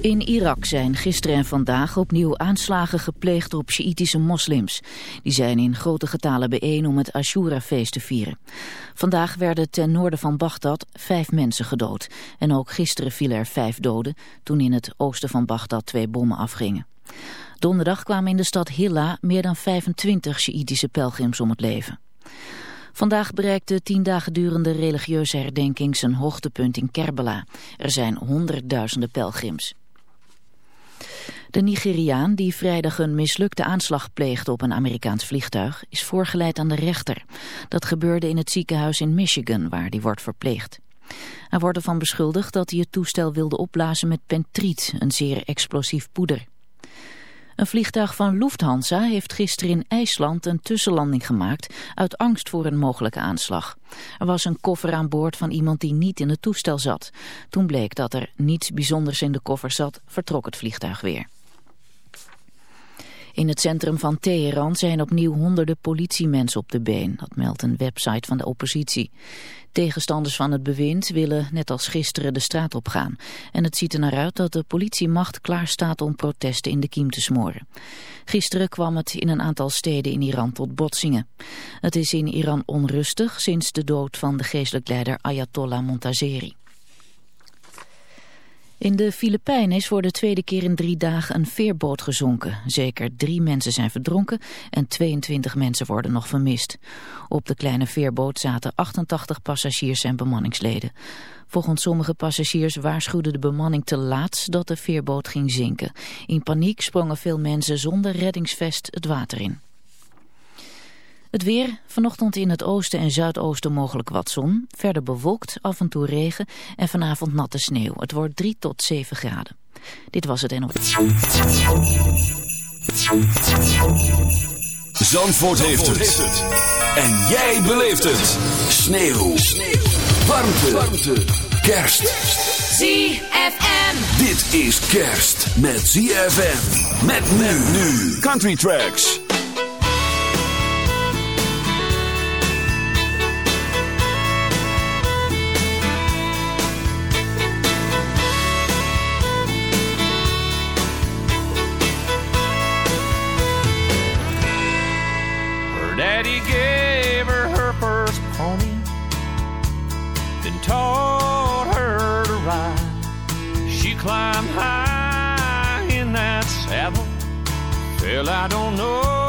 In Irak zijn gisteren en vandaag opnieuw aanslagen gepleegd op Sjiïtische moslims. Die zijn in grote getalen bijeen om het Ashura-feest te vieren. Vandaag werden ten noorden van Bagdad vijf mensen gedood. En ook gisteren vielen er vijf doden toen in het oosten van Bagdad twee bommen afgingen. Donderdag kwamen in de stad Hilla meer dan 25 Sjiïtische pelgrims om het leven. Vandaag bereikt de tien dagen durende religieuze herdenking zijn hoogtepunt in Kerbala. Er zijn honderdduizenden pelgrims. De Nigeriaan die vrijdag een mislukte aanslag pleegde op een Amerikaans vliegtuig is voorgeleid aan de rechter. Dat gebeurde in het ziekenhuis in Michigan waar hij wordt verpleegd. Hij wordt ervan beschuldigd dat hij het toestel wilde opblazen met pentriet, een zeer explosief poeder. Een vliegtuig van Lufthansa heeft gisteren in IJsland een tussenlanding gemaakt uit angst voor een mogelijke aanslag. Er was een koffer aan boord van iemand die niet in het toestel zat. Toen bleek dat er niets bijzonders in de koffer zat, vertrok het vliegtuig weer. In het centrum van Teheran zijn opnieuw honderden politiemensen op de been. Dat meldt een website van de oppositie. Tegenstanders van het bewind willen net als gisteren de straat opgaan. En het ziet er naar uit dat de politiemacht klaar staat om protesten in de kiem te smoren. Gisteren kwam het in een aantal steden in Iran tot botsingen. Het is in Iran onrustig sinds de dood van de geestelijk leider Ayatollah Montazeri. In de Filipijnen is voor de tweede keer in drie dagen een veerboot gezonken. Zeker drie mensen zijn verdronken en 22 mensen worden nog vermist. Op de kleine veerboot zaten 88 passagiers en bemanningsleden. Volgens sommige passagiers waarschuwde de bemanning te laat dat de veerboot ging zinken. In paniek sprongen veel mensen zonder reddingsvest het water in. Het weer, vanochtend in het oosten en zuidoosten mogelijk wat zon. Verder bewolkt, af en toe regen en vanavond natte sneeuw. Het wordt 3 tot 7 graden. Dit was het NOS. Zandvoort heeft het. En jij beleeft het. Sneeuw. Warmte. Warmte. Kerst. ZFM. Dit is kerst met ZFM. Met men nu. Country Tracks. Daddy gave her her first pony, then taught her to ride. She climbed high in that saddle, fell I don't know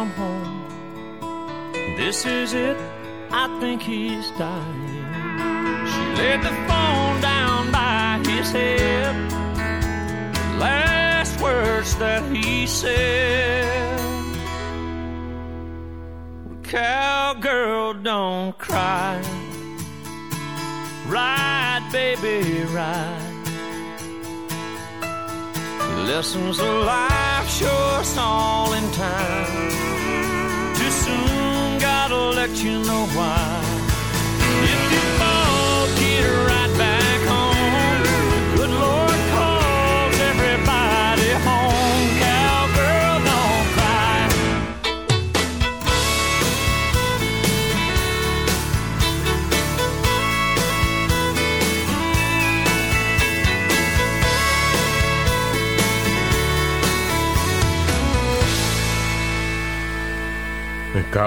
come home. This is it, I think he's dying. She laid the phone down by his head. The last words that he said. Cowgirl, don't cry. Ride, baby, ride. Lessons of life show us all in time. Let you know why.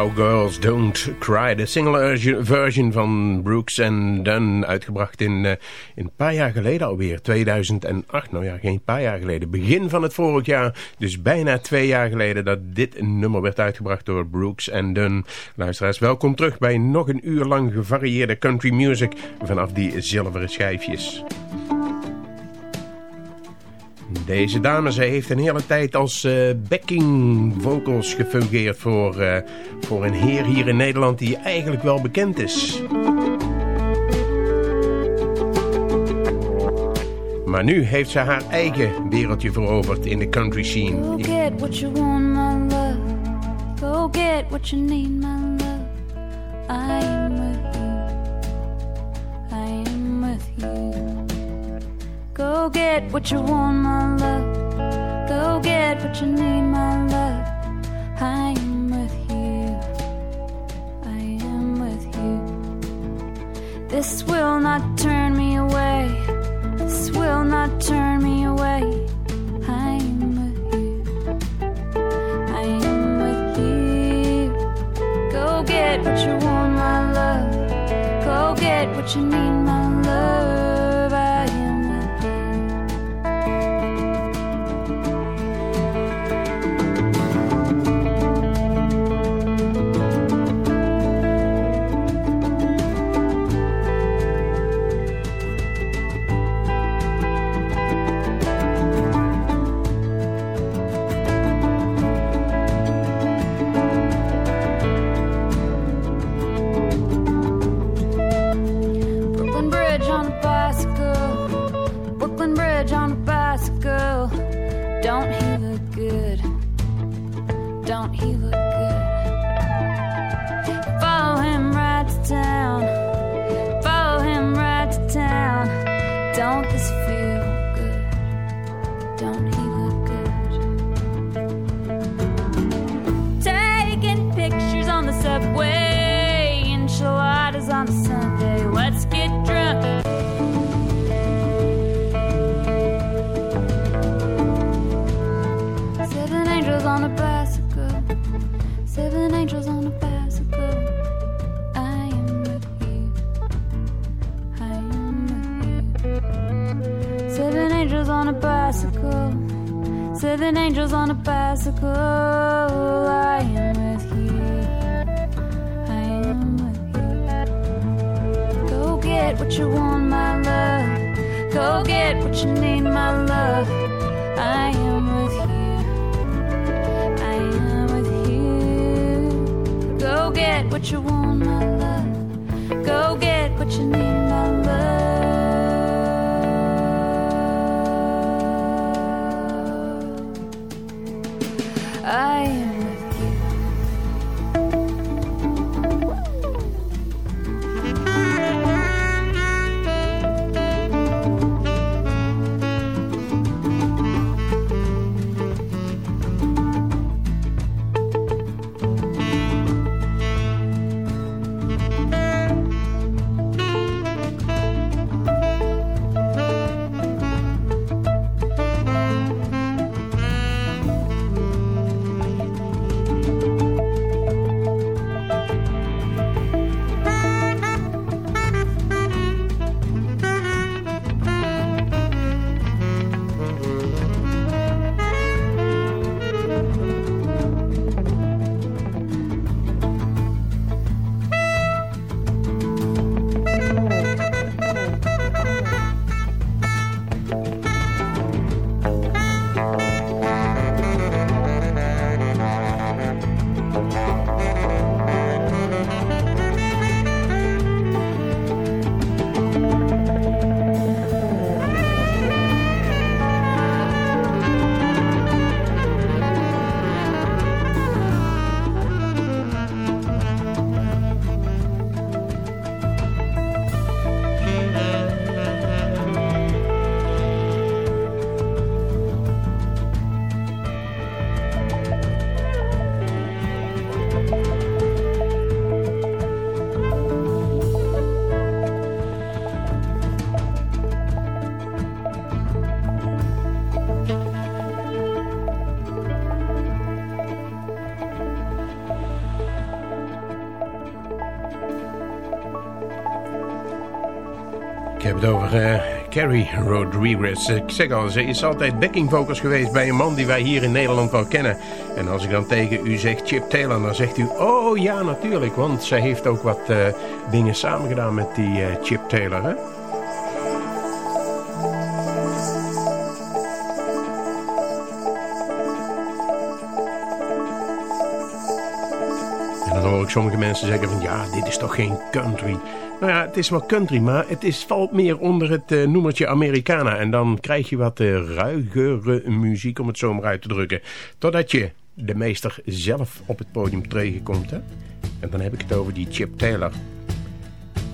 Cowgirls Don't Cry, de single version van Brooks and Dunn, uitgebracht in, uh, in een paar jaar geleden alweer, 2008. Nou ja, geen paar jaar geleden, begin van het vorig jaar, dus bijna twee jaar geleden dat dit nummer werd uitgebracht door Brooks and Dunn. Luisteraars, welkom terug bij nog een uur lang gevarieerde country music vanaf die zilveren schijfjes. Deze dame, zij heeft een hele tijd als uh, backing vocals gefungeerd voor, uh, voor een heer hier in Nederland die eigenlijk wel bekend is. Maar nu heeft ze haar eigen wereldje veroverd in de country scene. Go get what you want, my love. Go get what you need, my love. I am with you. I am with you. Go get what you want, my love. Go get what you need, my love. I am with you. I am with you. This will not turn me away. This will not turn me away. I am with you. I am with you. Go get what you want, my love. Go get what you need, over uh, Carrie Rodriguez. Ik zeg al, ze is altijd backing vocals geweest bij een man die wij hier in Nederland wel kennen. En als ik dan tegen u zeg Chip Taylor, dan zegt u, oh ja natuurlijk. Want zij heeft ook wat uh, dingen samengedaan met die uh, Chip Taylor, hè? Hoor ik sommige mensen zeggen van, ja, dit is toch geen country... Nou ja, het is wel country, maar het is, valt meer onder het uh, noemertje Americana. En dan krijg je wat uh, ruigere muziek, om het zo maar uit te drukken. Totdat je de meester zelf op het podium tegenkomt. Hè? En dan heb ik het over die Chip Taylor.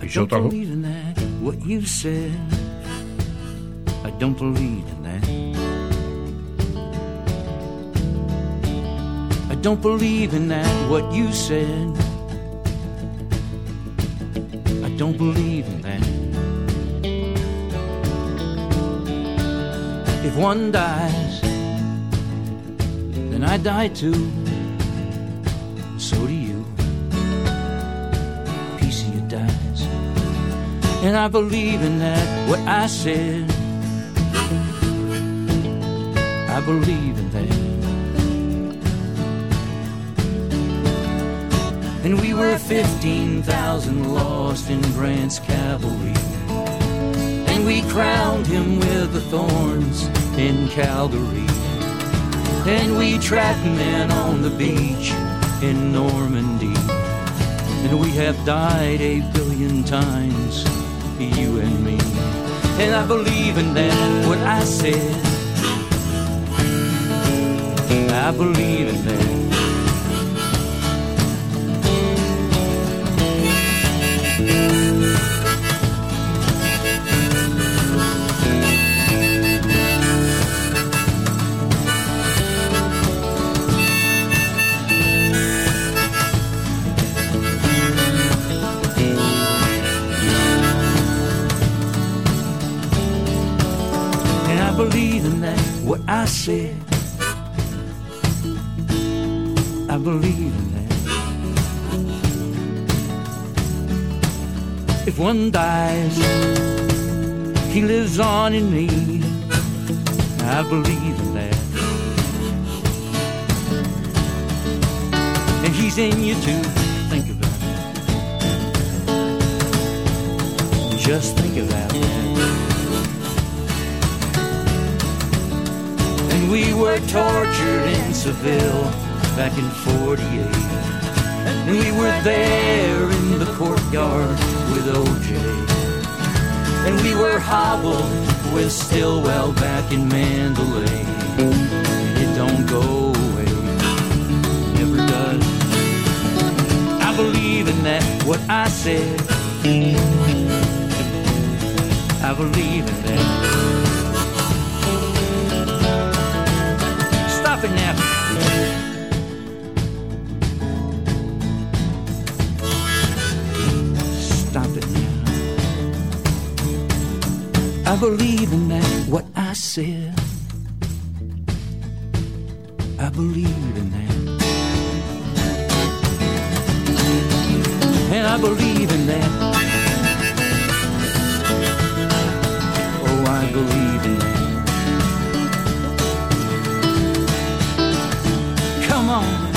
Je zult al... believe in that, what you said. I don't believe in that. Don't believe in that, what you said. I don't believe in that. If one dies, then I die too. So do you. Piece of you dies. And I believe in that, what I said. I believe in that. And we were 15,000 lost in Grant's cavalry. And we crowned him with the thorns in Calvary. And we trapped men on the beach in Normandy. And we have died a billion times, you and me. And I believe in that, what I said. I believe in that. One dies, he lives on in me. I believe in that. And he's in you too. Think about it. Just think about that. And we were tortured in Seville back in 48. And we were there in the courtyard with OJ. And we were hobbled with Stilwell back in Mandalay. And it don't go away, never does. I believe in that, what I said. I believe in that. Stop it now. Believe in that, what I said. I believe in that. And I believe in that. Oh, I believe in that. come on.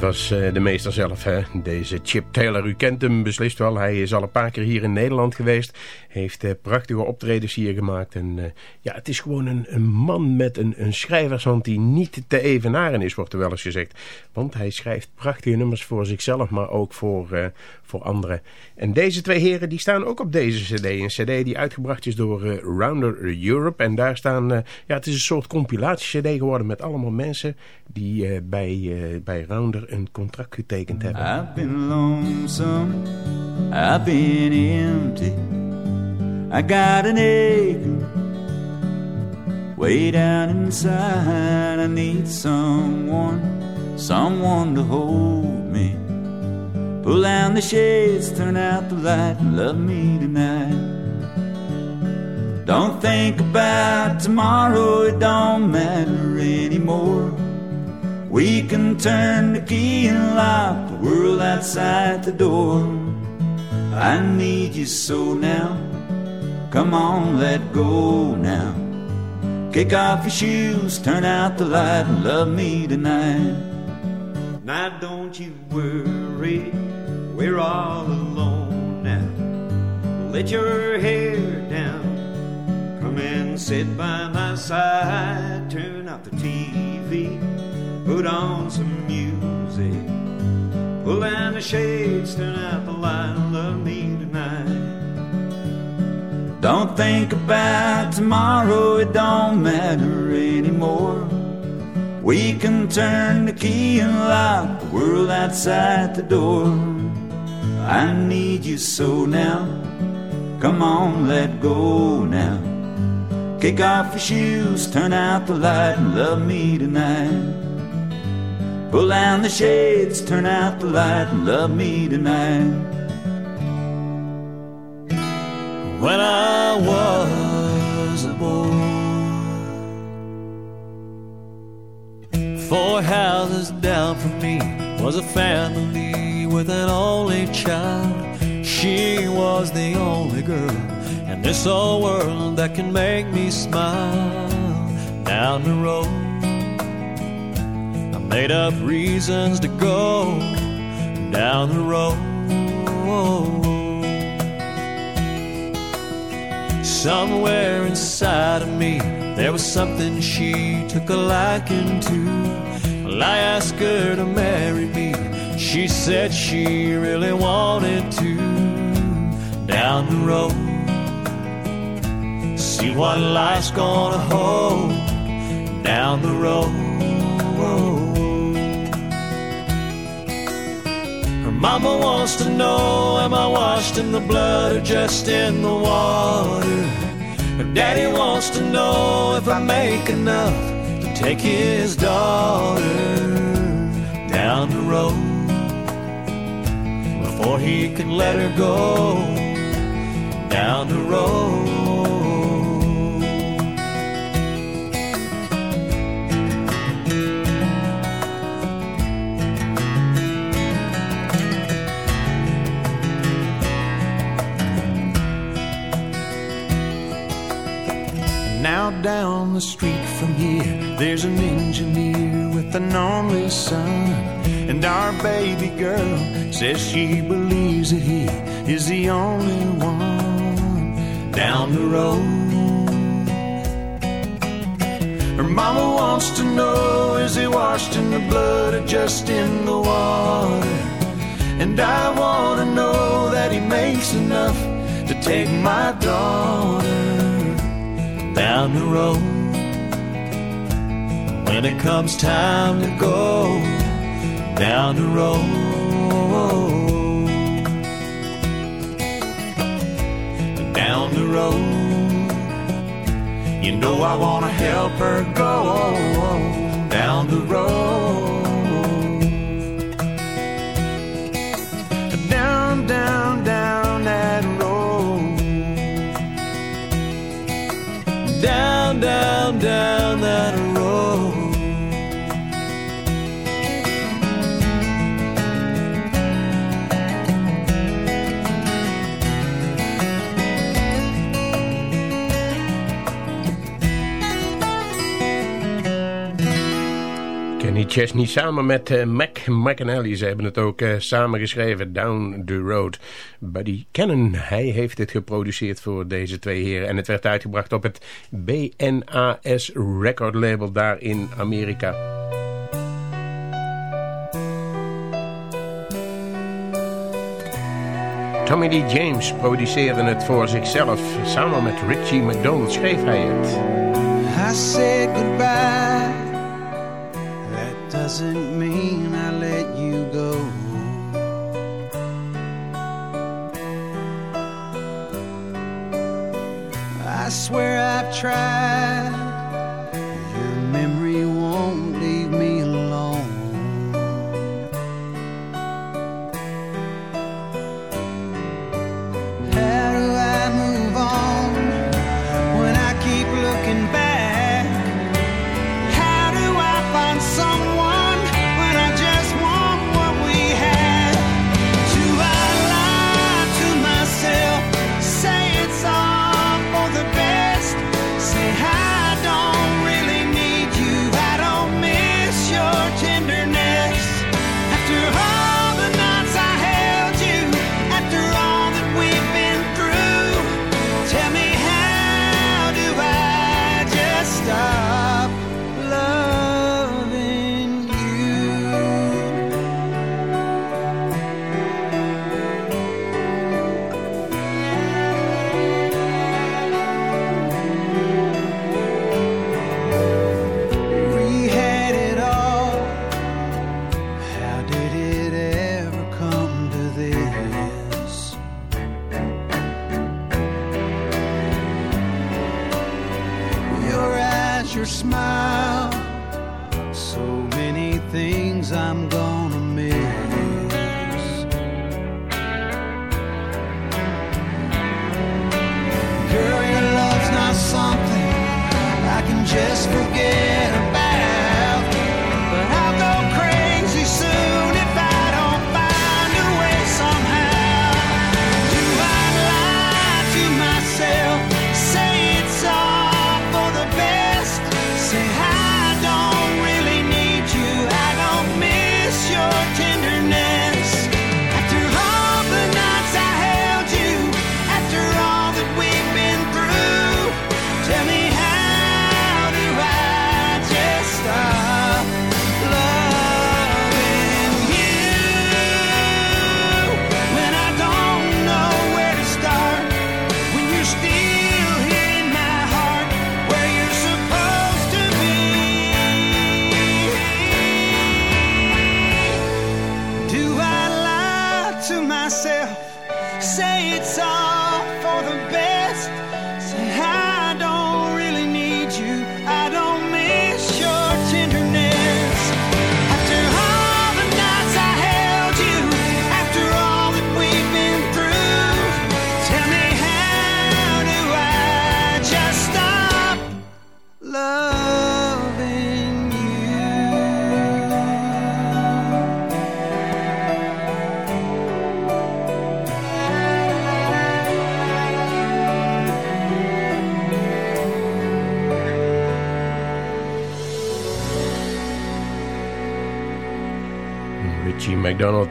Dit was uh, de meester zelf, hè? deze Chip Taylor. U kent hem beslist wel. Hij is al een paar keer hier in Nederland geweest. Heeft uh, prachtige optredens hier gemaakt. En uh, ja, het is gewoon een, een man met een, een schrijvershand die niet te evenaren is, wordt er wel eens gezegd. Want hij schrijft prachtige nummers voor zichzelf, maar ook voor, voor. En deze twee heren die staan ook op deze cd. Een cd die uitgebracht is door Rounder Europe. En daar staan, ja, het is een soort compilatie cd geworden met allemaal mensen die bij, bij Rounder een contract getekend hebben. I've been empty. I got an way down inside. Need someone, someone to hold Pull down the shades, turn out the light, and love me tonight. Don't think about tomorrow, it don't matter anymore. We can turn the key and lock the world outside the door. I need you so now. Come on, let go now. Kick off your shoes, turn out the light, and love me tonight. Now don't you worry, we're all alone now. Let your hair down, come and sit by my side. Turn off the TV, put on some music. Pull down the shades, turn out the light, love me tonight. Don't think about tomorrow, it don't matter anymore. We can turn the key and lock the world outside the door. I need you so now. Come on, let go now. Kick off your shoes, turn out the light, and love me tonight. Pull down the shades, turn out the light, and love me tonight. when I was a boy. Four houses down from me was a family with an only child. She was the only girl in this old world that can make me smile. Down the road, I made up reasons to go down the road. Somewhere inside of me, there was something she took a liking to. Well, I asked her to marry me. She said she really wanted to. Down the road, see what life's gonna hold. Down the road. Her mama wants to know Am I washed in the blood or just in the water? Her daddy wants to know if I make enough to take his daughter down the road before he can let her go down the road. The street from here, there's an engineer with an only son. And our baby girl says she believes that he is the only one down the road. Her mama wants to know is he washed in the blood or just in the water? And I want to know that he makes enough to take my daughter down the road. When it comes time to go down the road. Down the road. You know I want to help her go down the road. Down, down, down Chesney samen met eh, Mac McAnally. Ze hebben het ook eh, samen geschreven, Down the Road. Buddy Cannon, hij heeft het geproduceerd voor deze twee heren. En het werd uitgebracht op het BNAS record label daar in Amerika. Tommy Lee James produceerde het voor zichzelf. Samen met Richie McDonald schreef hij het. I said goodbye. Doesn't mean I let you go. I swear I've tried.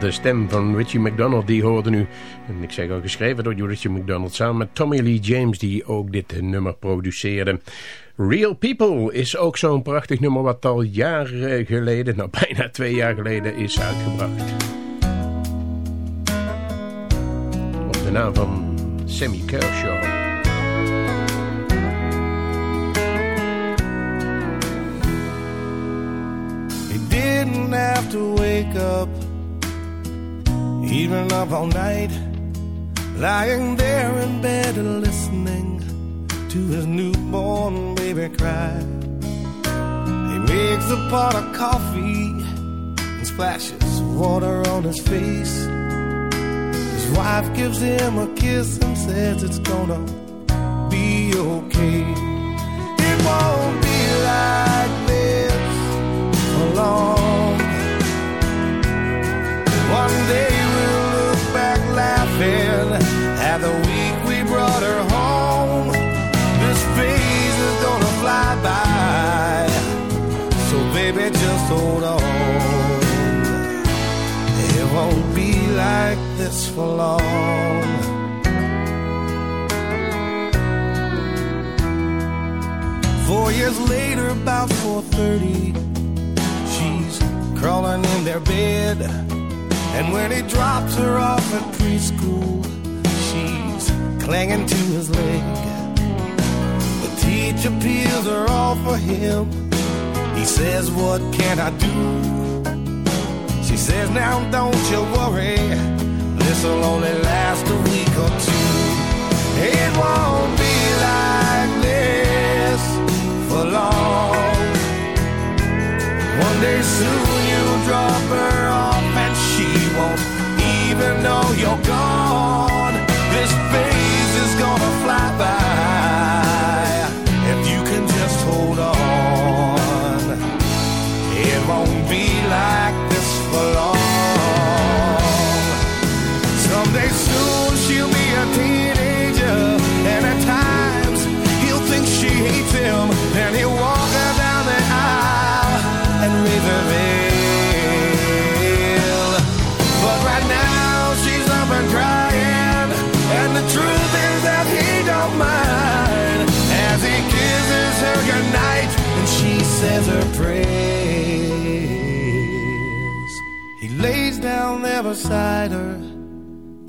De stem van Richie McDonald, die hoorde nu. En ik zeg al geschreven door Richie McDonald samen met Tommy Lee James, die ook dit nummer produceerde. Real People is ook zo'n prachtig nummer wat al jaren geleden, nou bijna twee jaar geleden, is uitgebracht. Op de naam van Sammy Kershaw. Didn't have to wake up, even up all night, lying there in bed listening to his newborn baby cry. He makes a pot of coffee and splashes water on his face. His wife gives him a kiss and says it's gonna be okay. It won't be like this for long. One day this for long. Four years later, about 4:30, she's crawling in their bed. And when he drops her off at preschool, she's clinging to his leg. The teacher peels her off for him. He says, What can I do? She says, Now don't you worry. This'll only last a week or two. It won't be like this for long. One day soon you'll drop her off and she won't even know you're gone.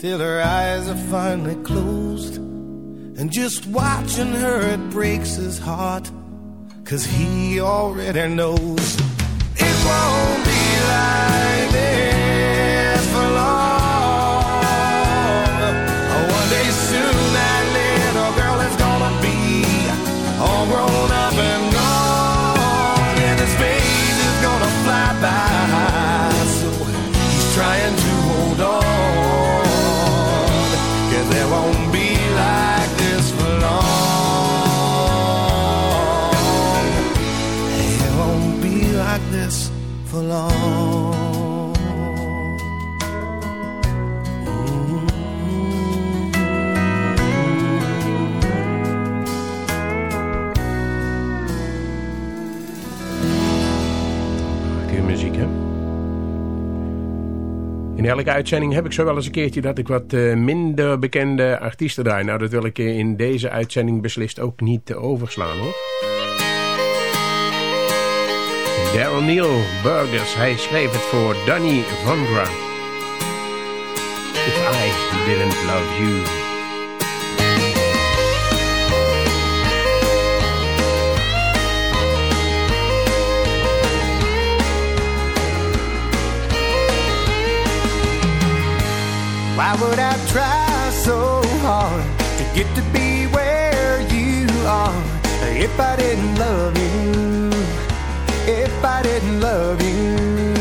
Till her eyes are finally closed. And just watching her, it breaks his heart, cause he already knows it won't be like this for long. In elke uitzending heb ik zo wel eens een keertje dat ik wat eh, minder bekende artiesten draai. Nou, dat wil ik in deze uitzending beslist ook niet overslaan, hoor. Daryl Neil Burgers, hij schreef het voor Danny Vondra. If I Didn't Love You. Why would I try so hard to get to be where you are if I didn't love you? If I didn't love you,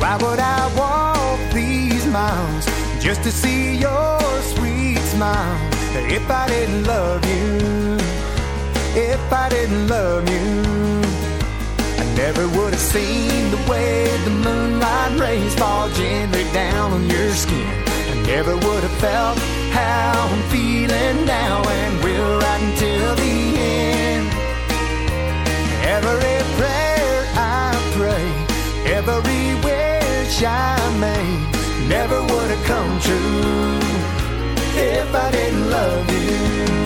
why would I walk these miles just to see your sweet smile? If I didn't love you, if I didn't love you, I never would have seen the way the moonlight rays fall gently down on your skin. I never would have felt how I'm feeling now, and we'll right until the end. Every prayer I pray, every wish I made, never would have come true if I didn't love you.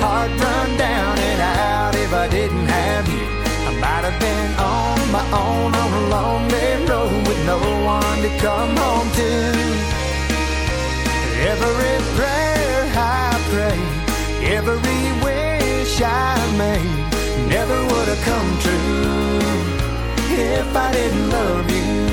Heart run down and out if I didn't have you. I might have been on my own on a lonely road with no one to come home to. Every prayer I prayed, every wish I made, never would have come true if I didn't love you.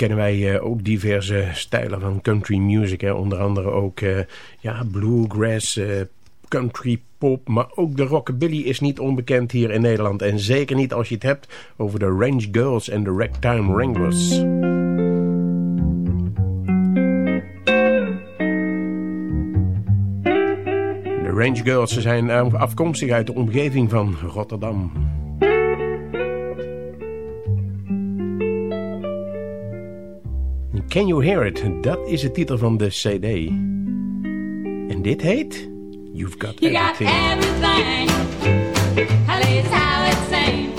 Kennen wij uh, ook diverse stijlen van country music. Hè. Onder andere ook uh, ja, bluegrass, uh, country pop. Maar ook de rockabilly is niet onbekend hier in Nederland. En zeker niet als je het hebt over de Range Girls en de Ragtime Wranglers. De Range Girls zijn afkomstig uit de omgeving van Rotterdam. Can You Hear It? Dat is de titel van de CD. En dit heet You've Got you Everything. Got everything.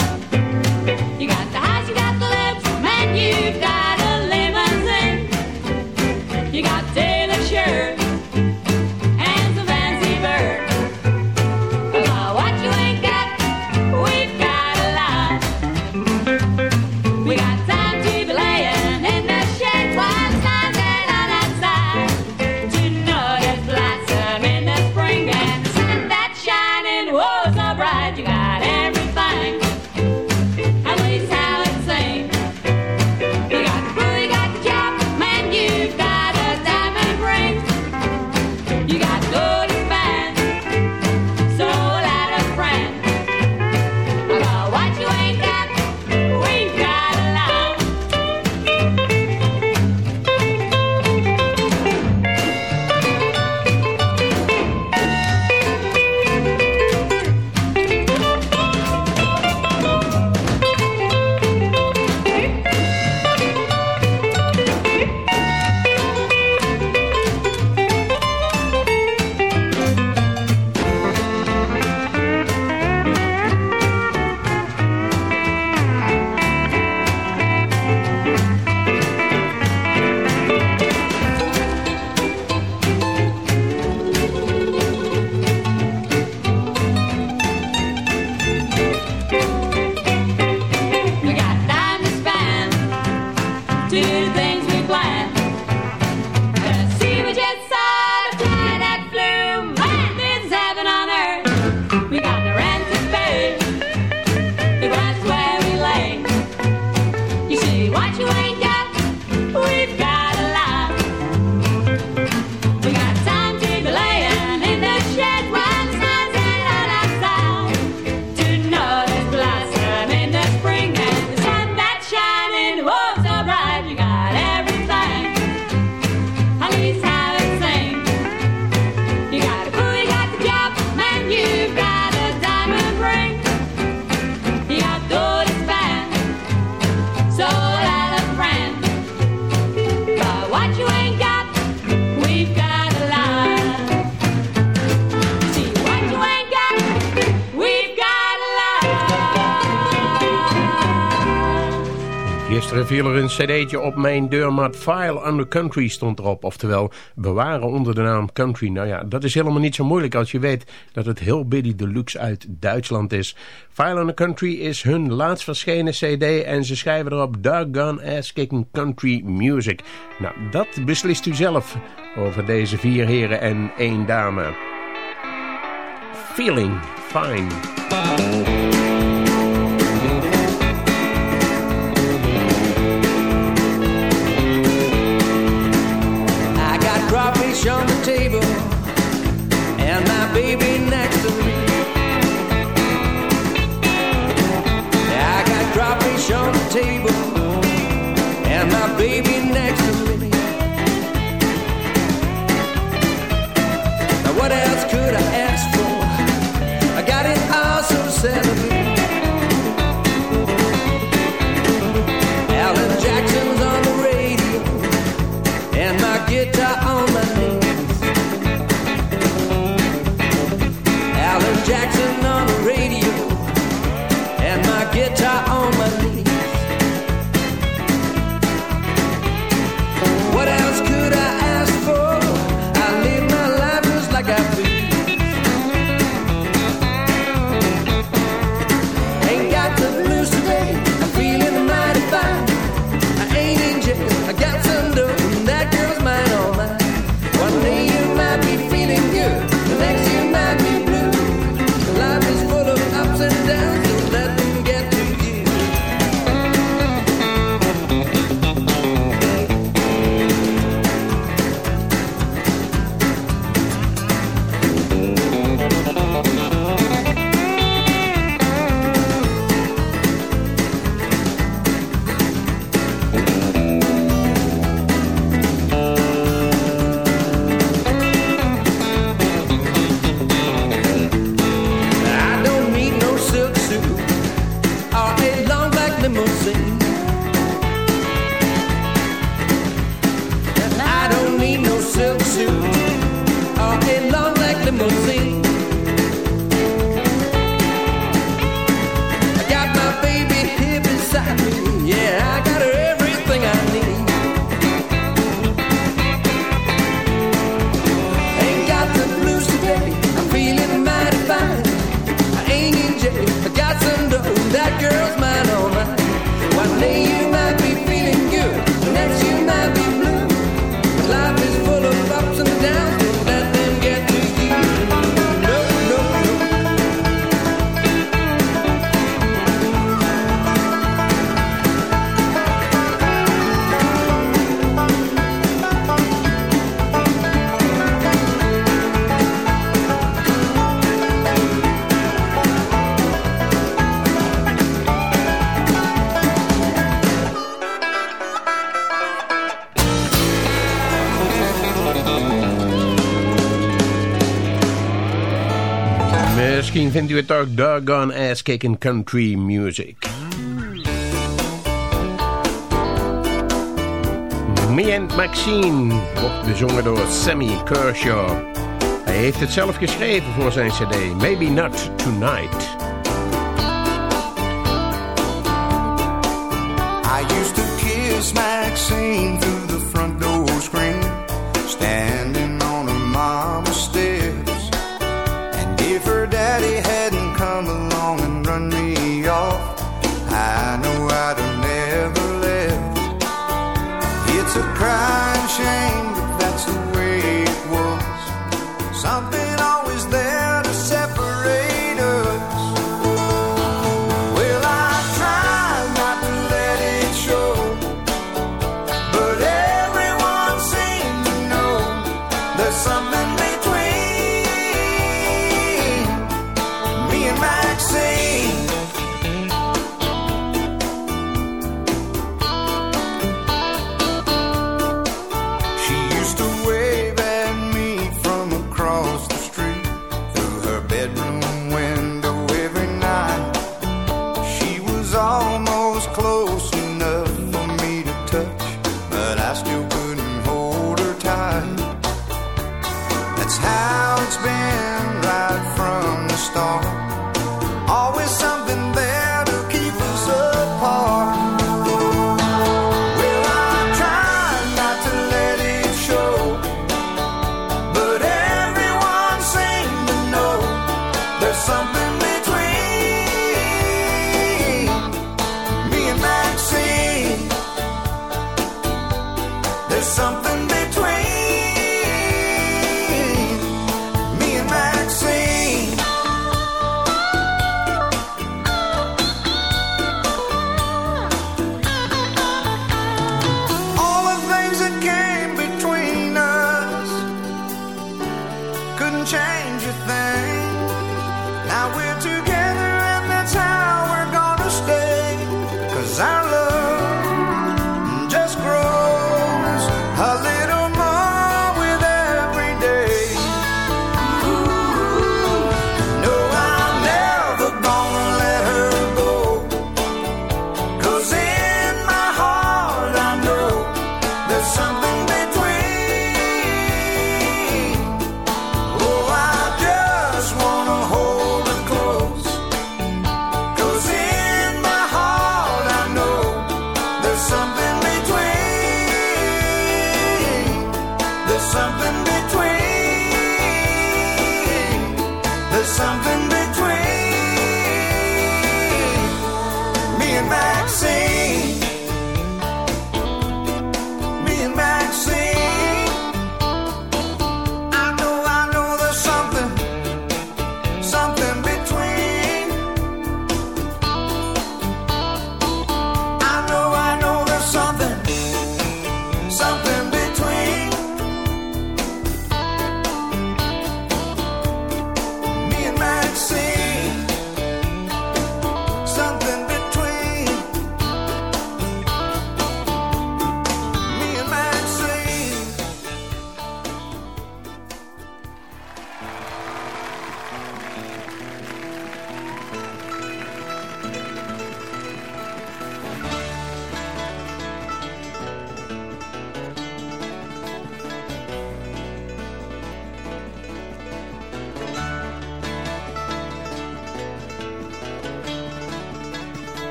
viel er een cd'tje op mijn deurmat. File Under Country stond erop. Oftewel, bewaren onder de naam Country. Nou ja, dat is helemaal niet zo moeilijk als je weet dat het heel Biddy Deluxe uit Duitsland is. File Under Country is hun laatst verschenen cd en ze schrijven erop Doggone Ass Kicking Country Music. Nou, dat beslist u zelf over deze vier heren en één dame. Feeling fine. misschien vindt u het ook doggone ass kicking country music. Me and Maxine wordt bezongen door Sammy Kershaw. Hij heeft het zelf geschreven voor zijn cd Maybe Not Tonight. I used to kiss Maxine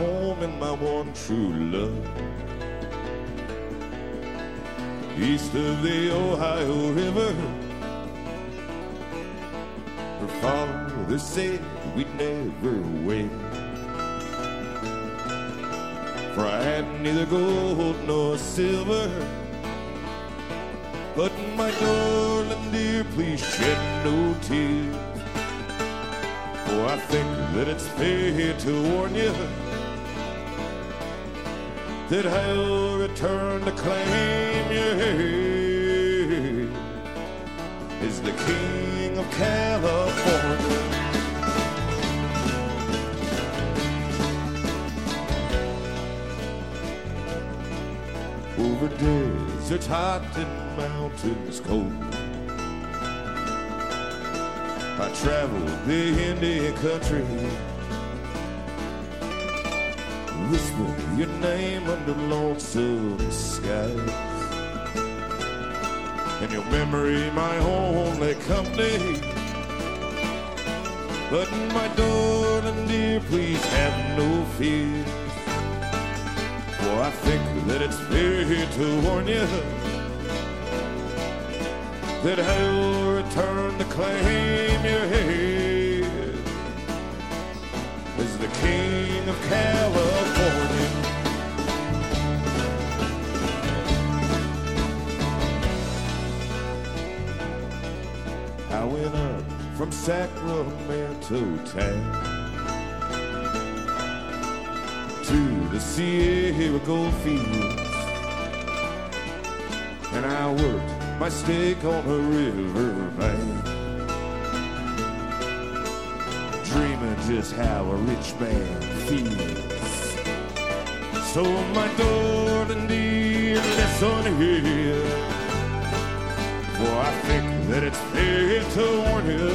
home and my one true love east of the Ohio River. Her father said we'd never win, for I had neither gold nor silver. But my darling dear, please shed no tears. For I think that it's fair to warn you that I'll return to claim you is the king of California. Over deserts hot and mountains cold. I traveled the Indian country, your name under lonesome skies, and your memory my only company. But my darling dear, please have no fear, for I think that it's fair to warn you that I'll return to claim your head as the king of California. From Sacramento town to the Sierra Gold Fields, and I worked my stake on a riverbank, dreaming just how a rich man feels. So my darling dear, listen here. For I think that it's fair to warn you.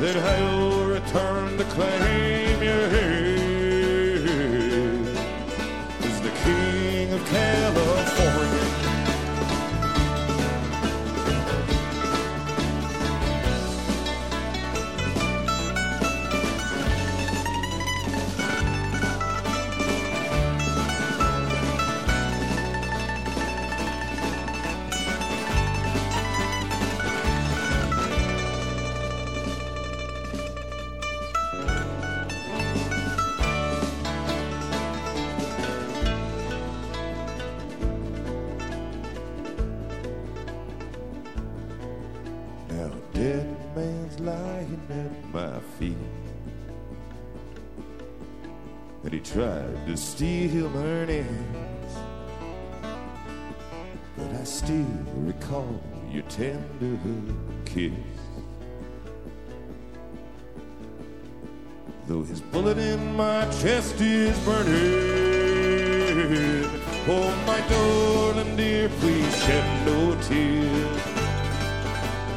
That I'll return the claim you had to steal earnings. But I still recall your tender kiss. Though his bullet in my chest is burning. Oh, my darling dear, please shed no tears.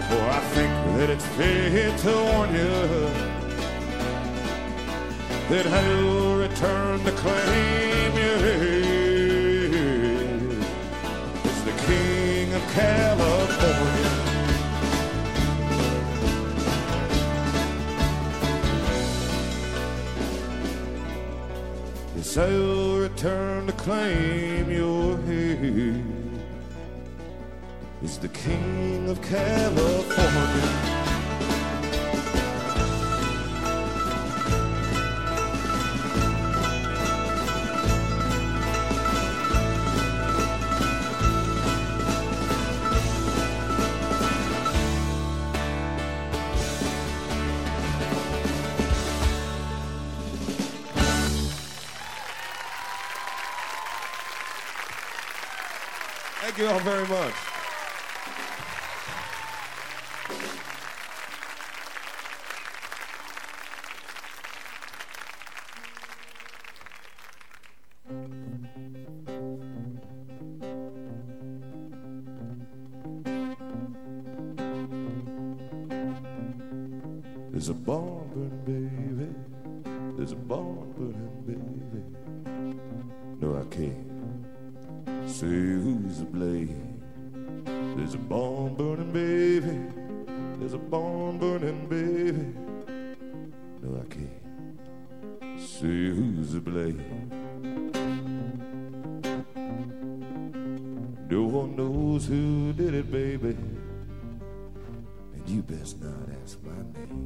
For I think that it's fair to warn you that I'll return the claim you had as the king of California. Yes, I'll return the claim you had is the king of California. Much. One knows who did it, baby. And you best not ask my name.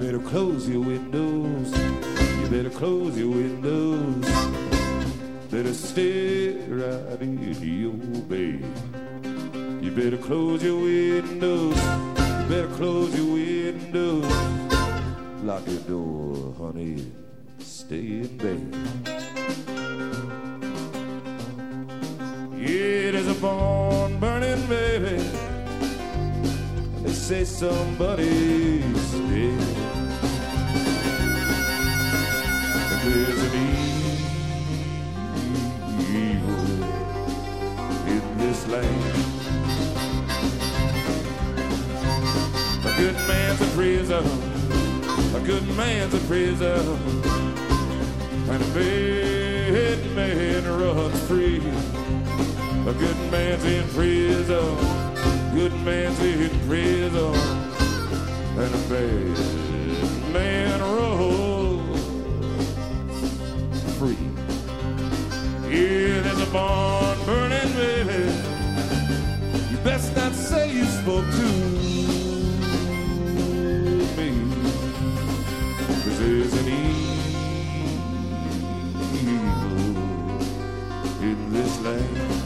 Better close your windows. You better close your windows. Better stay right in your bed. You better close your windows. You better close your windows. Lock your door, honey. Stay in bed. Yeah, there's a barn burning, baby. They say somebody's dead. There's an evil in this land. A good man's a prison. A good man's a prison. And a bad man runs free. A good man's in prison. Good man's in prison. And a bad man rolls free. Yeah, there's a barn burning, baby. You best not say you spoke to me. Cause there's an evil in this land.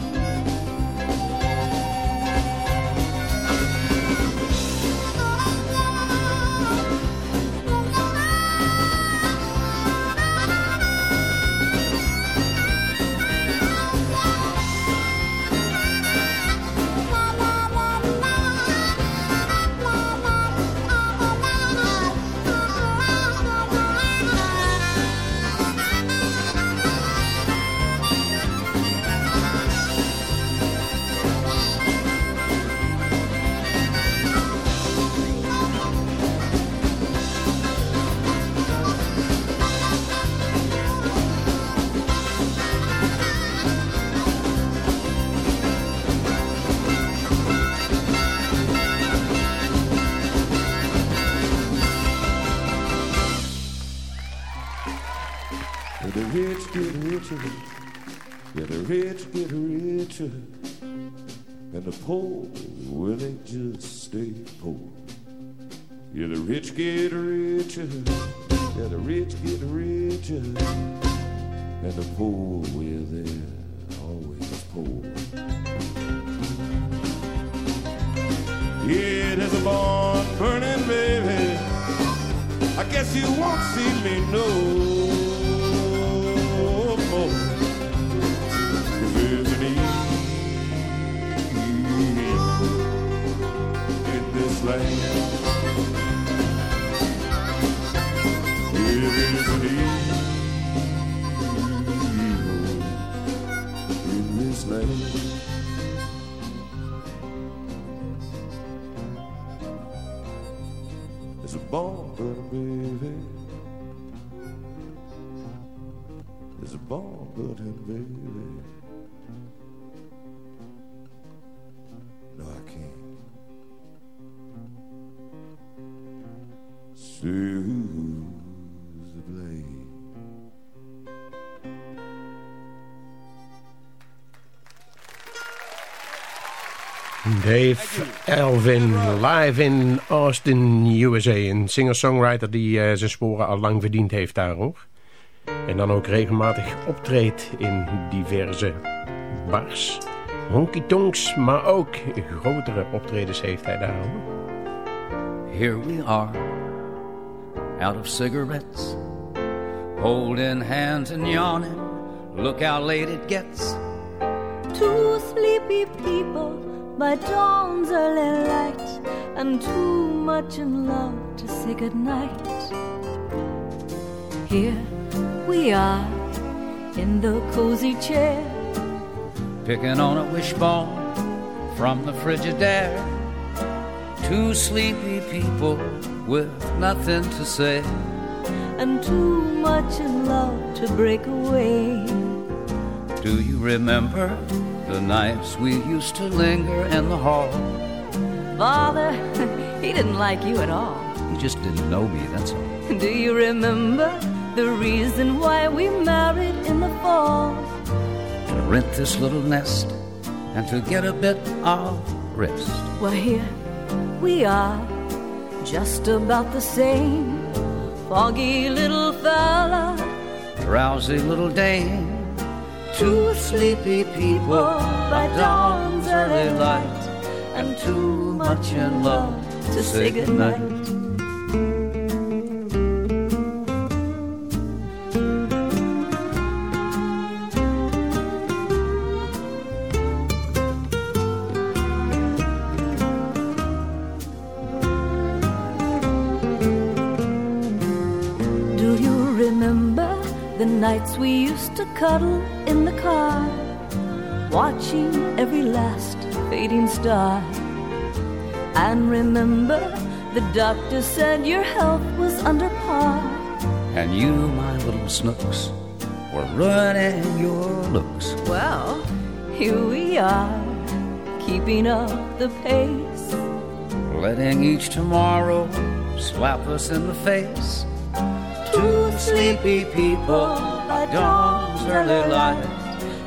The poor, well, they just stay poor. Yeah, the rich get richer. Yeah, the rich get richer. And the poor, well, they're always poor. Yeah, there's a barn burning, baby. I guess you won't see me no land. There's a burning, baby. There's a burning, baby. No, I can't. See Dave Elvin, live in Austin, USA. Een singer-songwriter die eh, zijn sporen al lang verdiend heeft daar hoor. En dan ook regelmatig optreedt in diverse bars, honky-tonks, maar ook grotere optredens heeft hij daar hoor. Here we are, out of cigarettes, holding hands and yawning. Look how late it gets. Two sleepy people by dawn's early light, and too much in love to say goodnight. Here we are in the cozy chair, Picking on a wishbone from the Frigidaire. Two sleepy people with nothing to say. and too much in love to break away. Do you remember the nights we used to linger in the hall? Father, he didn't like you at all. He just didn't know me, that's all. Do you remember the reason why we married in the fall? To rent this little nest and to get a bit of rest. Well, here we are, just about the same. Foggy little fella, Drowsy little dame, two sleepy people by dawn's early light, and too much in love to say goodnight. Nights we used to cuddle in the car, watching every last fading star? And remember, the doctor said your health was under par. And you, my little snooks, were ruining your looks. Well, here we are, keeping up the pace. Letting each tomorrow slap us in the face. Sleepy people by dawn's early light,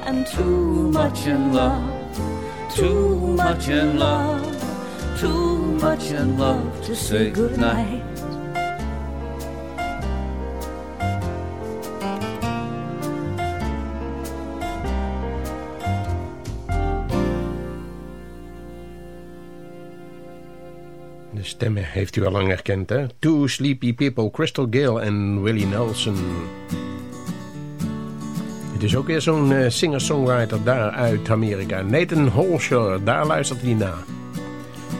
and too much in love, too much in love, too much in love to say goodnight. Stemmen heeft u al lang herkend, hè? Two Sleepy People, Crystal Gale en Willie Nelson. Het is ook weer zo'n eh, singer-songwriter daar uit Amerika. Nathan Holscher, daar luistert hij naar.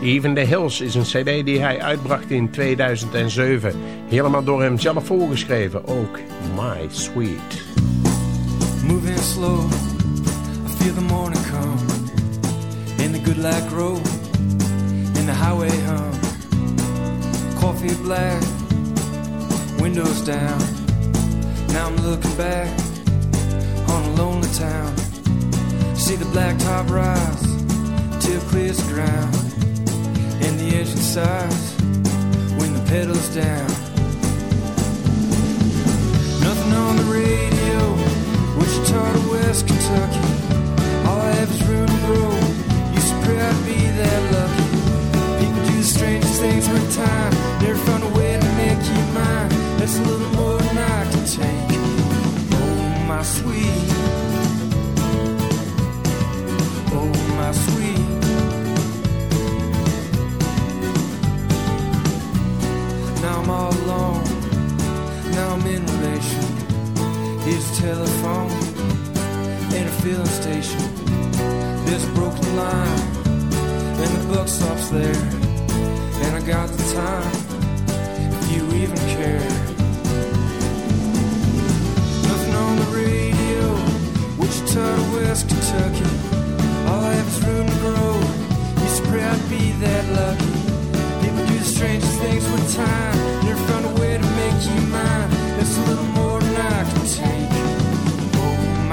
Even the Hills is een cd die hij uitbracht in 2007. Helemaal door hem zelf voorgeschreven. Ook My Sweet. Moving slow, I feel the morning come. In the good like road, in the highway hum. Coffee black, windows down. Now I'm looking back on a lonely town. See the blacktop rise till it clears the ground. And the engine sighs when the pedal's down. Nothing on the radio, Wichita to West Kentucky. telephone and a filling station. There's a broken line, and the buck stops there. And I got the time, if you even care. Nothing on the radio, Wichita West Kentucky. All I have is room to grow. Used to pray I'd be that lucky. People do the strangest things with time. Never found a way to make you mine. There's a little more than I can take.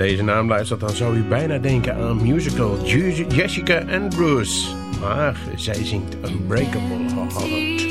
deze naam luistert, dan zou u bijna denken aan musical Jessica and Bruce. Maar zij zingt Unbreakable Heart.